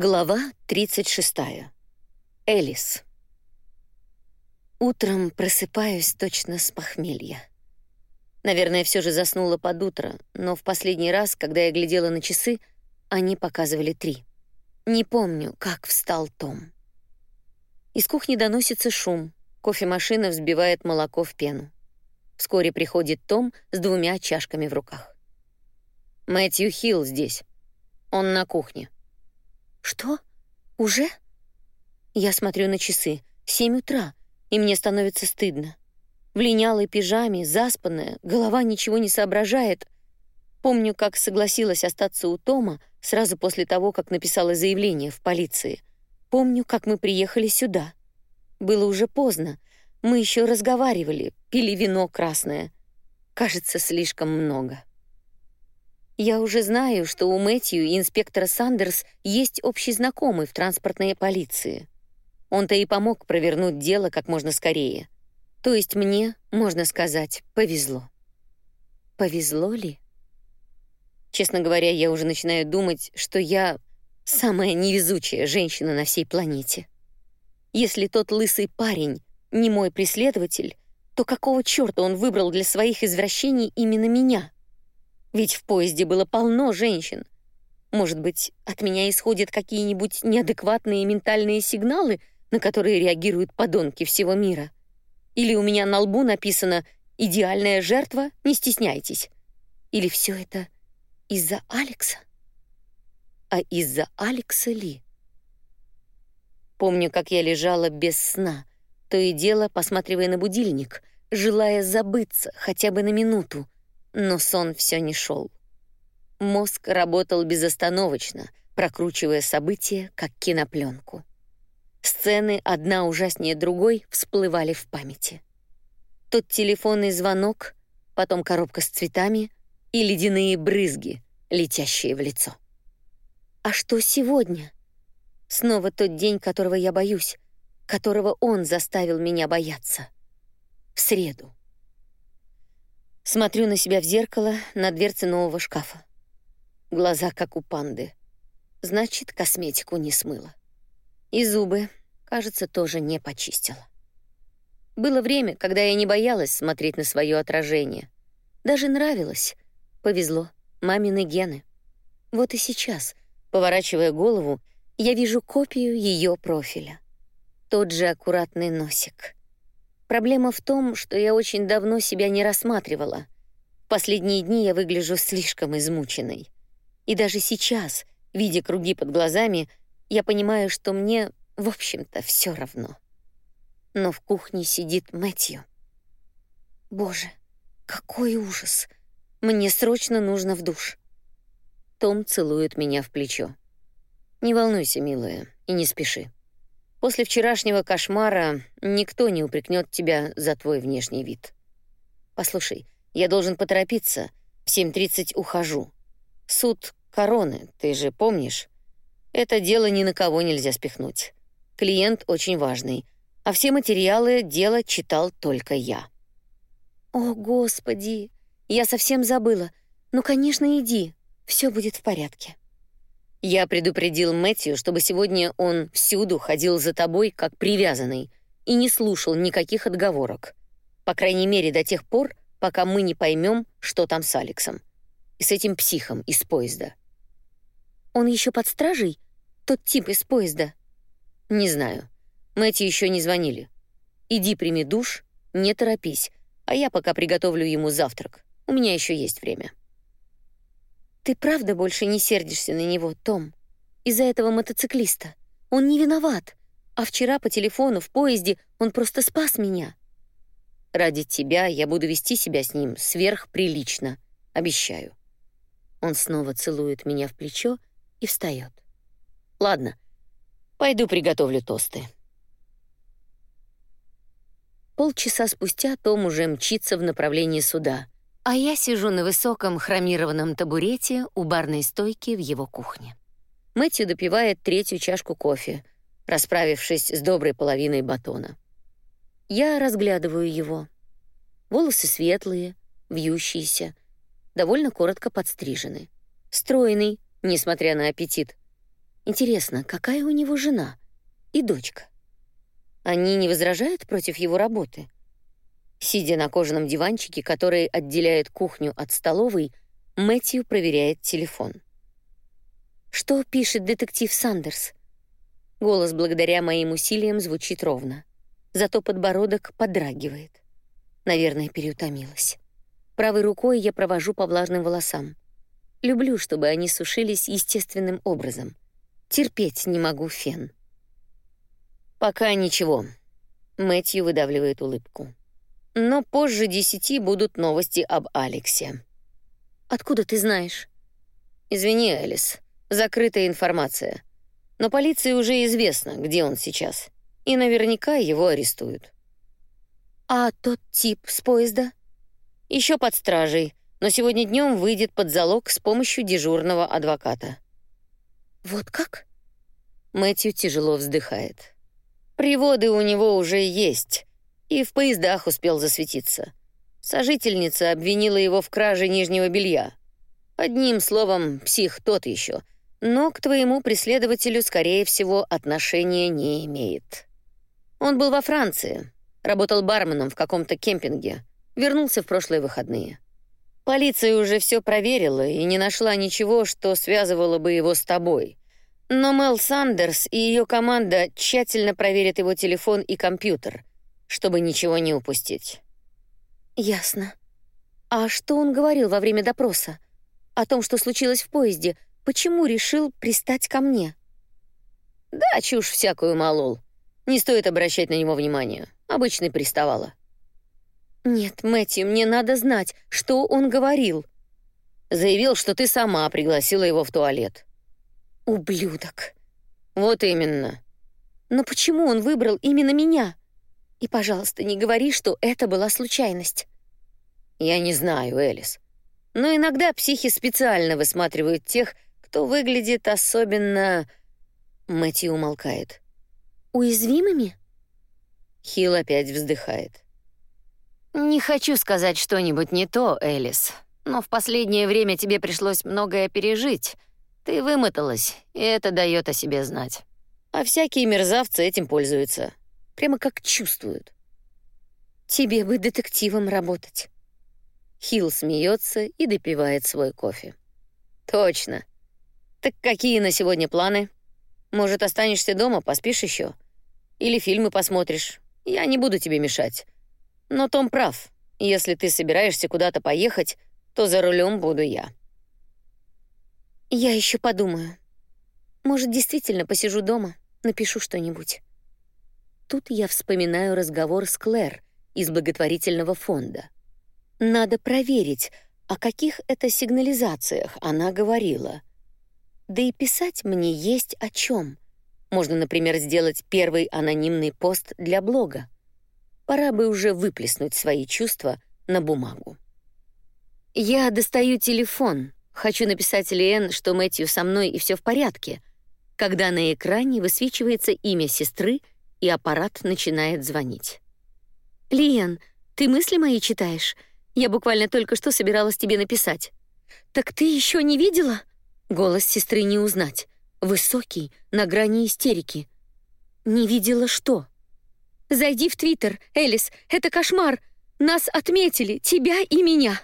Глава 36. Элис. Утром просыпаюсь точно с похмелья. Наверное, все же заснула под утро, но в последний раз, когда я глядела на часы, они показывали три. Не помню, как встал Том. Из кухни доносится шум. Кофемашина взбивает молоко в пену. Вскоре приходит Том с двумя чашками в руках. Мэтью Хилл здесь. Он на кухне. Что? Уже? Я смотрю на часы. Семь утра, и мне становится стыдно. В линялой пижаме, заспанная, голова ничего не соображает. Помню, как согласилась остаться у Тома сразу после того, как написала заявление в полиции. Помню, как мы приехали сюда. Было уже поздно. Мы еще разговаривали, пили вино красное. Кажется, слишком много. Я уже знаю, что у Мэтью и инспектора Сандерс есть общий знакомый в транспортной полиции. Он-то и помог провернуть дело как можно скорее. То есть мне, можно сказать, повезло. Повезло ли? Честно говоря, я уже начинаю думать, что я самая невезучая женщина на всей планете. Если тот лысый парень не мой преследователь, то какого чёрта он выбрал для своих извращений именно меня? Ведь в поезде было полно женщин. Может быть, от меня исходят какие-нибудь неадекватные ментальные сигналы, на которые реагируют подонки всего мира? Или у меня на лбу написано «Идеальная жертва, не стесняйтесь». Или все это из-за Алекса? А из-за Алекса ли? Помню, как я лежала без сна, то и дело посматривая на будильник, желая забыться хотя бы на минуту, но сон все не шел. Мозг работал безостановочно, прокручивая события как кинопленку. Сцены одна ужаснее другой всплывали в памяти. Тот телефонный звонок, потом коробка с цветами и ледяные брызги, летящие в лицо. А что сегодня? Снова тот день, которого я боюсь, которого он заставил меня бояться. В среду. Смотрю на себя в зеркало на дверце нового шкафа. Глаза как у панды. Значит, косметику не смыла. И зубы, кажется, тоже не почистила. Было время, когда я не боялась смотреть на свое отражение. Даже нравилось. Повезло. Мамины гены. Вот и сейчас, поворачивая голову, я вижу копию ее профиля. Тот же аккуратный носик — Проблема в том, что я очень давно себя не рассматривала. В последние дни я выгляжу слишком измученной. И даже сейчас, видя круги под глазами, я понимаю, что мне, в общем-то, все равно. Но в кухне сидит Мэтью. Боже, какой ужас! Мне срочно нужно в душ. Том целует меня в плечо. Не волнуйся, милая, и не спеши. После вчерашнего кошмара никто не упрекнет тебя за твой внешний вид. Послушай, я должен поторопиться. В 7:30 ухожу. Суд короны, ты же помнишь? Это дело ни на кого нельзя спихнуть. Клиент очень важный, а все материалы дела читал только я. О, господи, я совсем забыла. Ну, конечно, иди. все будет в порядке. Я предупредил Мэтью, чтобы сегодня он всюду ходил за тобой как привязанный и не слушал никаких отговорок. По крайней мере, до тех пор, пока мы не поймем, что там с Алексом. И с этим психом из поезда. Он еще под стражей? Тот тип из поезда? Не знаю. Мэтью еще не звонили. Иди прими душ, не торопись, а я пока приготовлю ему завтрак. У меня еще есть время. Ты правда больше не сердишься на него, Том? Из-за этого мотоциклиста? Он не виноват. А вчера по телефону в поезде он просто спас меня. Ради тебя я буду вести себя с ним сверхприлично, обещаю. Он снова целует меня в плечо и встает. Ладно, пойду приготовлю тосты. Полчаса спустя Том уже мчится в направлении суда — а я сижу на высоком хромированном табурете у барной стойки в его кухне. Мэтью допивает третью чашку кофе, расправившись с доброй половиной батона. Я разглядываю его. Волосы светлые, вьющиеся, довольно коротко подстрижены. Стройный, несмотря на аппетит. Интересно, какая у него жена и дочка? Они не возражают против его работы? Сидя на кожаном диванчике, который отделяет кухню от столовой, Мэтью проверяет телефон. Что пишет детектив Сандерс? Голос благодаря моим усилиям звучит ровно. Зато подбородок подрагивает. Наверное, переутомилась. Правой рукой я провожу по влажным волосам. Люблю, чтобы они сушились естественным образом. Терпеть не могу фен. Пока ничего. Мэтью выдавливает улыбку. Но позже десяти будут новости об Алексе. Откуда ты знаешь? Извини, Элис. Закрытая информация. Но полиции уже известно, где он сейчас. И наверняка его арестуют. А тот тип с поезда? Еще под стражей, но сегодня днем выйдет под залог с помощью дежурного адвоката. Вот как? Мэтью тяжело вздыхает. Приводы у него уже есть, и в поездах успел засветиться. Сожительница обвинила его в краже нижнего белья. Одним словом, псих тот еще — но к твоему преследователю, скорее всего, отношения не имеет. Он был во Франции, работал барменом в каком-то кемпинге, вернулся в прошлые выходные. Полиция уже все проверила и не нашла ничего, что связывало бы его с тобой. Но Мел Сандерс и ее команда тщательно проверят его телефон и компьютер, чтобы ничего не упустить. Ясно. А что он говорил во время допроса? О том, что случилось в поезде — Почему решил пристать ко мне? Да, чушь всякую молол. Не стоит обращать на него внимания. Обычный приставала. Нет, Мэтью, мне надо знать, что он говорил. Заявил, что ты сама пригласила его в туалет. Ублюдок. Вот именно. Но почему он выбрал именно меня? И, пожалуйста, не говори, что это была случайность. Я не знаю, Элис. Но иногда психи специально высматривают тех, кто выглядит особенно... Мэтью умолкает. Уязвимыми? Хил опять вздыхает. Не хочу сказать что-нибудь не то, Элис, но в последнее время тебе пришлось многое пережить. Ты вымоталась, и это дает о себе знать. А всякие мерзавцы этим пользуются. Прямо как чувствуют. Тебе бы детективом работать. Хил смеется и допивает свой кофе. Точно. Так какие на сегодня планы? Может, останешься дома, поспишь еще? Или фильмы посмотришь? Я не буду тебе мешать. Но Том прав. Если ты собираешься куда-то поехать, то за рулем буду я. Я еще подумаю. Может, действительно посижу дома, напишу что-нибудь. Тут я вспоминаю разговор с Клэр из благотворительного фонда. Надо проверить, о каких это сигнализациях она говорила — да и писать мне есть о чем. Можно, например, сделать первый анонимный пост для блога. Пора бы уже выплеснуть свои чувства на бумагу. Я достаю телефон. Хочу написать Лиэн, что Мэтью со мной и все в порядке, когда на экране высвечивается имя сестры, и аппарат начинает звонить. «Лиэн, ты мысли мои читаешь? Я буквально только что собиралась тебе написать». «Так ты еще не видела?» Голос сестры не узнать. Высокий, на грани истерики. Не видела что. «Зайди в Твиттер, Элис, это кошмар! Нас отметили, тебя и меня!»